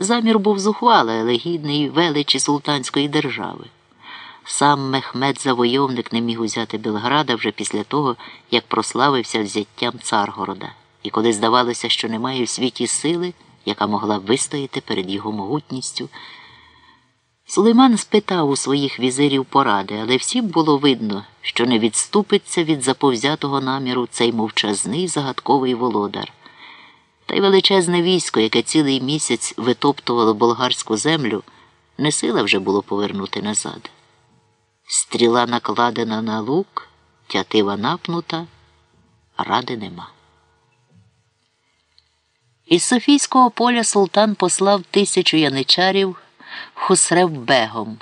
Замір був зухвалий, але гідний величі султанської держави. Сам Мехмед Завойовник не міг узяти Белграда вже після того, як прославився взяттям Царгорода, і коли здавалося, що немає в світі сили, яка могла вистояти перед його могутністю. Сулейман спитав у своїх візирів поради, але всім було видно, що не відступиться від заповзятого наміру цей мовчазний загадковий володар. Та й величезне військо, яке цілий місяць витоптувало болгарську землю, не сила вже було повернути назад. Стріла накладена на лук, тятива напнута, ради нема. Із Софійського поля султан послав тисячу яничарів Хусрев Бегом,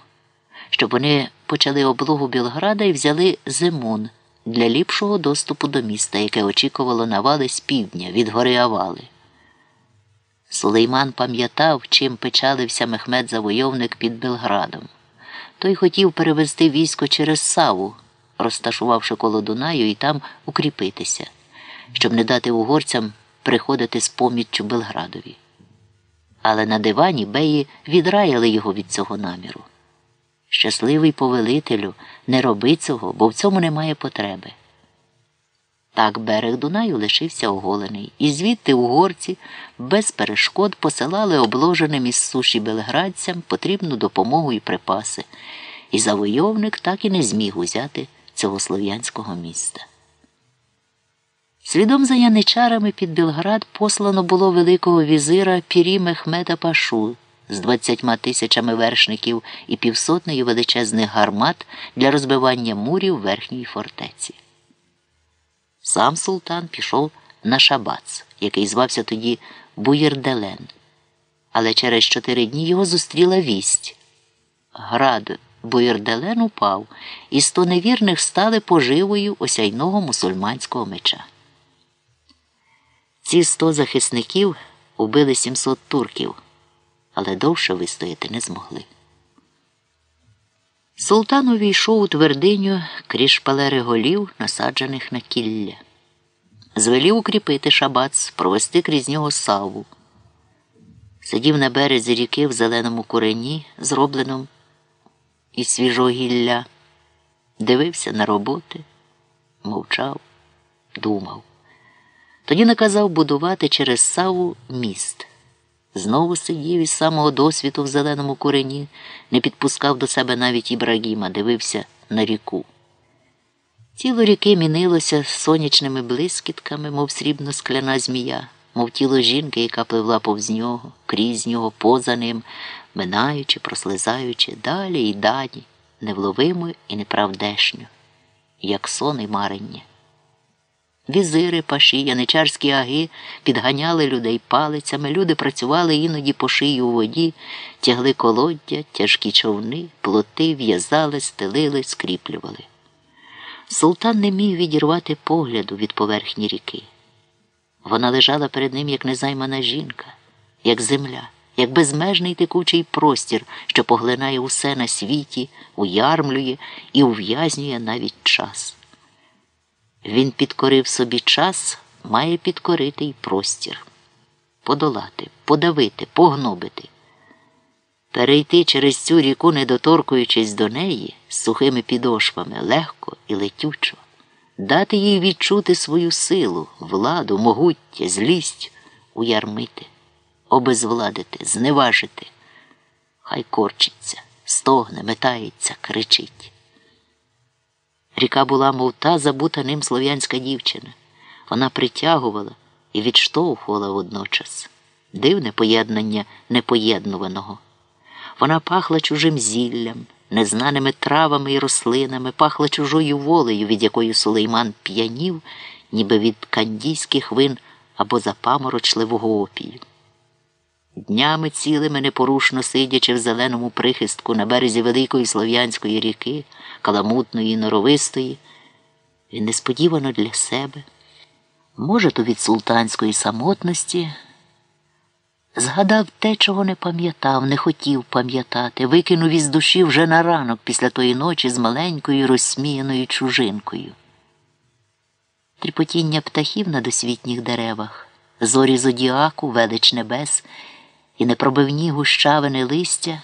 щоб вони почали облогу Білграда і взяли Зимун для ліпшого доступу до міста, яке очікувало навали з півдня від гори Авали. Сулейман пам'ятав, чим печалився Мехмед Завойовник під Белградом. Той хотів перевести військо через Саву, розташувавши коло Дунаю і там укріпитися, щоб не дати угорцям приходити з поміччю Белградові. Але на дивані беї відраяли його від цього наміру. Щасливий повелителю, не роби цього, бо в цьому немає потреби. Так берег Дунаю лишився оголений, і звідти угорці без перешкод посилали обложеним із суші белградцям потрібну допомогу і припаси, і завойовник так і не зміг узяти цього слов'янського міста. Слідом за яничарами під Білград послано було великого візира Пірі Мехмета Пашу з двадцятьма тисячами вершників і півсотнею величезних гармат для розбивання мурів верхньої фортеці. Сам султан пішов на шабац, який звався тоді Буєрделен. Але через чотири дні його зустріла вість. Град Буєрделен упав, і сто невірних стали поживою осяйного мусульманського меча. Ці сто захисників убили 700 турків, але довше вистояти не змогли. Султан увійшов у твердиню крізь шпалери голів, насаджених на кілля. Звелів укріпити шабац, провести крізь нього саву. Сидів на березі ріки в зеленому курені, зробленому із свіжого гілля, дивився на роботи, мовчав, думав. Тоді наказав будувати через саву міст. Знову сидів із самого досвіду в зеленому курені, не підпускав до себе навіть Ібрагіма, дивився на ріку. Тіло ріки мінилося сонячними блискітками, мов срібно скляна змія, мов тіло жінки, яка пливла повз нього, крізь нього, поза ним, минаючи, прослизаючи далі і далі, невловимо і неправдешньо, як сон і марення. Візири, паші, яничарські аги підганяли людей палицями, люди працювали іноді по шиї у воді, тягли колоддя, тяжкі човни, плоти, в'язали, стелили, скріплювали. Султан не міг відірвати погляду від поверхні ріки. Вона лежала перед ним, як незаймана жінка, як земля, як безмежний текучий простір, що поглинає усе на світі, уярмлює і ув'язнює навіть час. Він підкорив собі час, має підкорити й простір, подолати, подавити, погнобити. Перейти через цю ріку, не доторкуючись до неї, з сухими підошвами, легко і летючо, дати їй відчути свою силу, владу, могуття, злість, уярмити, обезвладити, зневажити. Хай корчиться, стогне, метається, кричить. Ріка була, мов та забута ним слов'янська дівчина. Вона притягувала і відштовхувала водночас. Дивне поєднання непоєднуваного. Вона пахла чужим зіллям, незнаними травами і рослинами, пахла чужою волею, від якої сулейман п'янів, ніби від кандійських вин або запаморочливого опію. Днями цілими непорушно сидячи в зеленому прихистку на березі великої слов'янської ріки, каламутної і норовистої, він несподівано для себе, може, то від султанської самотності, згадав те, чого не пам'ятав, не хотів пам'ятати, викинув із душі вже на ранок після тої ночі з маленькою розсміяною чужинкою. Тріпотіння птахів на досвітніх деревах, зорі зодіаку, велич небес і непробивні гущавини листя